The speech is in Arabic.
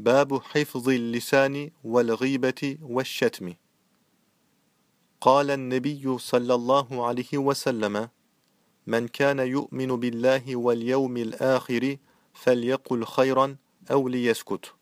باب حفظ اللسان والغيبة والشتم. قال النبي صلى الله عليه وسلم من كان يؤمن بالله واليوم الآخر فليقل خيرا أو ليسكت.